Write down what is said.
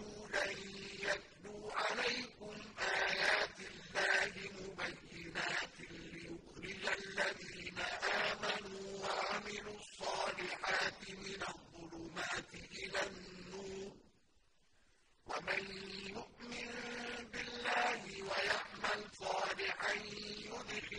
رَسُولًا يَتْلُو عَلَيْكُمْ آيَاتِ اللَّهِ مُبَيِّنَاتٍ لِّيُخْرِجَ الَّذِينَ آمَنُوا وَعَمِلُوا الصَّالِحَاتِ مِنَ الظُّلُمَاتِ إِلَى النُّورِ ۚ وَمَن يُؤْمِن بِاللَّهِ وَيَعْمَلْ صَالِحًا يُدْخِلْهُ